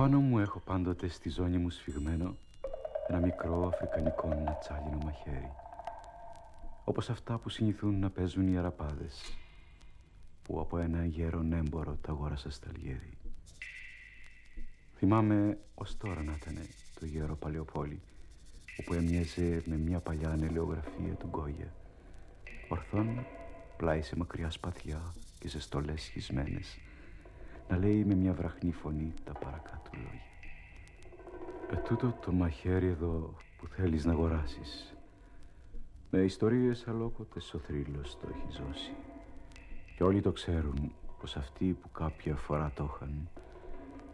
Πάνω μου έχω πάντοτε στη ζώνη μου σφιγμένο ένα μικρό αφρικανικό νατσάλινο μαχαίρι όπως αυτά που συνηθούν να παίζουν οι αραπάδες που από ένα γέρον έμπορο τα αγόρασα στα Αλγέρι. Θυμάμαι ως τώρα να ήταν το γέρο Παλαιοπόλη όπου έμοιαζε με μια παλιά ανελαιογραφία του Γκόγια ορθόν πλάι σε μακριά σπαθιά και σε στολές σχισμένες να λέει με μια βραχνή φωνή τα παρακάτω λόγια. Ε, τούτο το μαχαίρι εδώ που θέλεις να αγοράσεις με ιστορίες αλόκοτες ο θρύλος το έχει ζώσει και όλοι το ξέρουν πως αυτοί που κάποια φορά το είχαν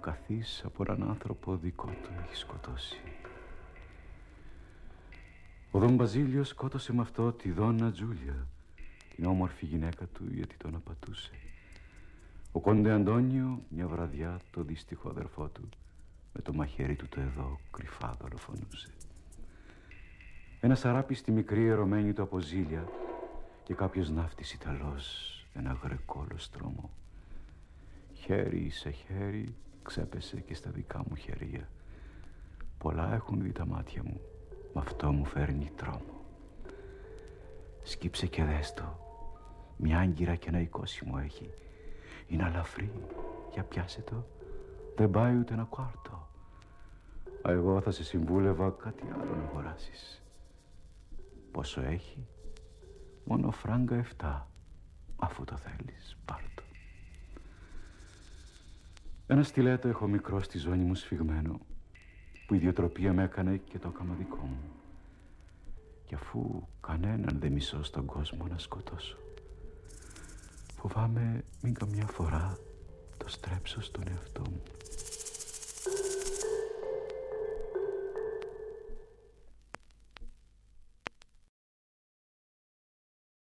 καθής από έναν άνθρωπο δικό του έχει σκοτώσει. Ο Δον Μπαζίλιος σκότωσε με αυτό τη Δόνα Τζούλια την όμορφη γυναίκα του γιατί τον απατούσε. Ο Κόντε Αντώνιο μια βραδιά το δύστιχο αδερφό του με το μαχαίρι του το εδώ κρυφά δολοφονούσε. Ένα σαράπι στη μικρή ερωμένη του από ζήλια και κάποιος ναύτης Ιταλός ένα γρεκόλο στρώμο. Χέρι σε χέρι ξέπεσε και στα δικά μου χέρια. Πολλά έχουν δει τα μάτια μου, με αυτό μου φέρνει τρόμο. Σκύψε και δες το, μια άγκυρα και ένα εικόσιμο έχει. Είναι αλαφρύ, για πιάσε το, δεν πάει ούτε ένα κουάρτο. Εγώ θα σε συμβούλευα κάτι άλλο να αγοράσεις. Πόσο έχει, μόνο φράγκα εφτά, αφού το θέλεις, πάρ' το. Ένα στιλέτο έχω μικρό στη ζώνη μου σφιγμένο, που η ιδιοτροπία με έκανε και το έκαμα δικό μου. Και αφού κανέναν δεν μισώ στον κόσμο να σκοτώσω, φοβάμαι μην καμιά φορά το στρέψω στον εαυτό μου.